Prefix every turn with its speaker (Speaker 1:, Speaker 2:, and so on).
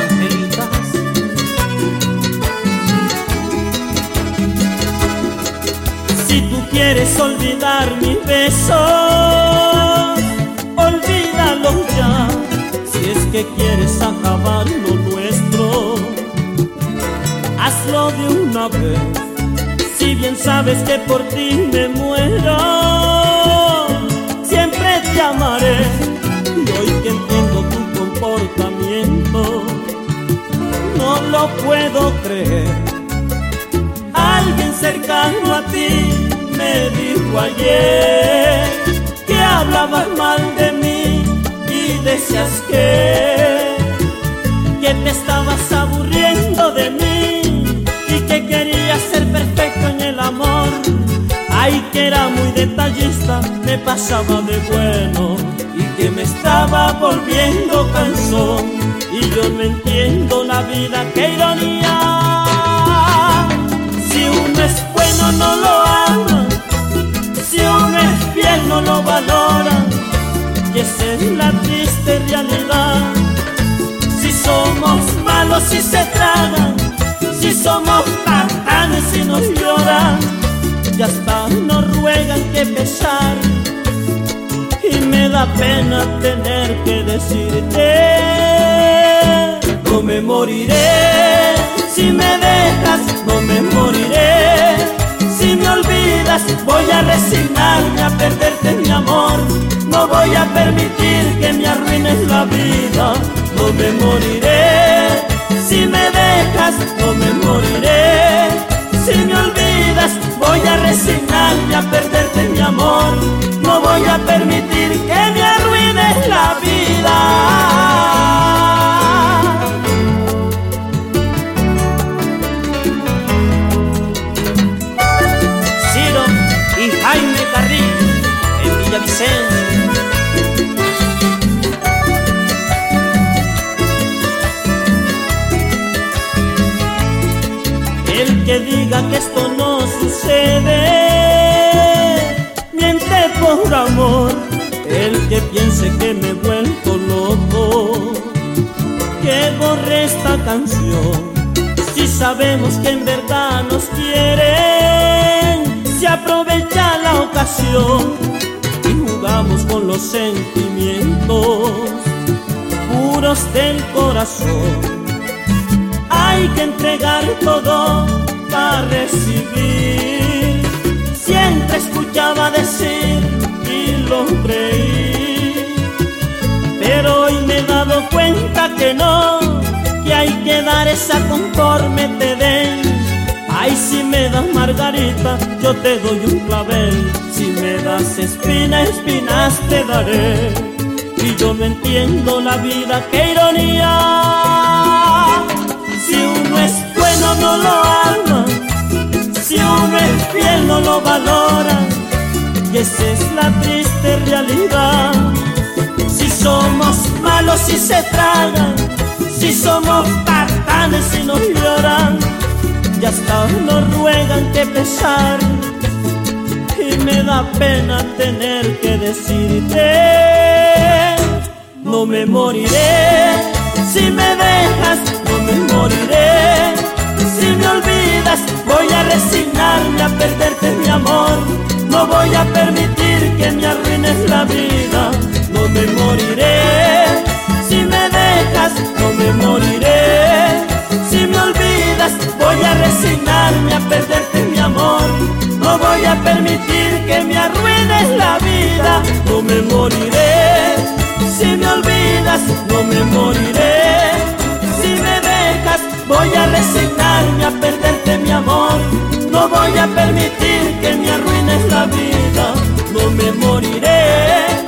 Speaker 1: Angelitas. Si tú quieres olvidar mi beso, olvídalo ya. Si es que quieres acabar lo nuestro, hazlo de una vez. Si bien sabes que por ti me muero, siempre te amaré. Puedo creer. Alguien cercano a ti me dijo ayer que hablabas mal de mí y decías que, que te estabas aburriendo de mí y que querías ser perfecto en el amor. Ay, que era muy detallista, me pasaba de bueno y que me estaba volviendo cansón. Y yo no entiendo la vida, qué ironía. Si uno es bueno, no lo ama. Si uno es fiel, no lo valora. Y esa es la triste realidad. Si somos malos y se tragan, si somos patanes y nos lloran, y hasta nos ruegan que pesar. Da pena tener que decirte, no me moriré si me dejas, no me moriré. Si me olvidas, voy a resignarme a perderte mi amor. No voy a permitir que me arruines la vida. No me moriré. Si me dejas, no me moriré. Si me olvidas, voy a resignarme a perderte mi amor. No voy a permitir que me arruines la vida. Ciro y Jaime Carrillo en Villavicencio. El que diga que esto no sucede, por amor. El que piense que me he vuelto loco, que borre esta canción. Si sabemos que en verdad nos quieren, se aprovecha la ocasión y jugamos con los sentimientos puros del corazón. Hay que entregar todo para recibir. Siempre escuchaba decir que no que hay que dar esa conforme te den. Ay, si me das margarita, yo te doy un clavel. Si me das espina, espinas te daré. Y yo no entiendo la vida, qué ironía. Si uno es bueno, no lo ama. Si uno es fiel, no lo valora. Y esa es la triste y se tragan si somos patanes y nos lloran, y hasta nos ruegan que pesar. Y me da pena tener que decirte, no me moriré. Si me dejas, no me moriré. Si me olvidas, voy a resignarme a perderte mi amor. No voy a permitir voy a resignarme a perderte mi amor. No voy a permitir que me arruines la vida. No me moriré. Si me olvidas, no me moriré. Si me dejas, voy a resignarme a perderte mi amor. No voy a permitir que me arruines la vida. No me moriré.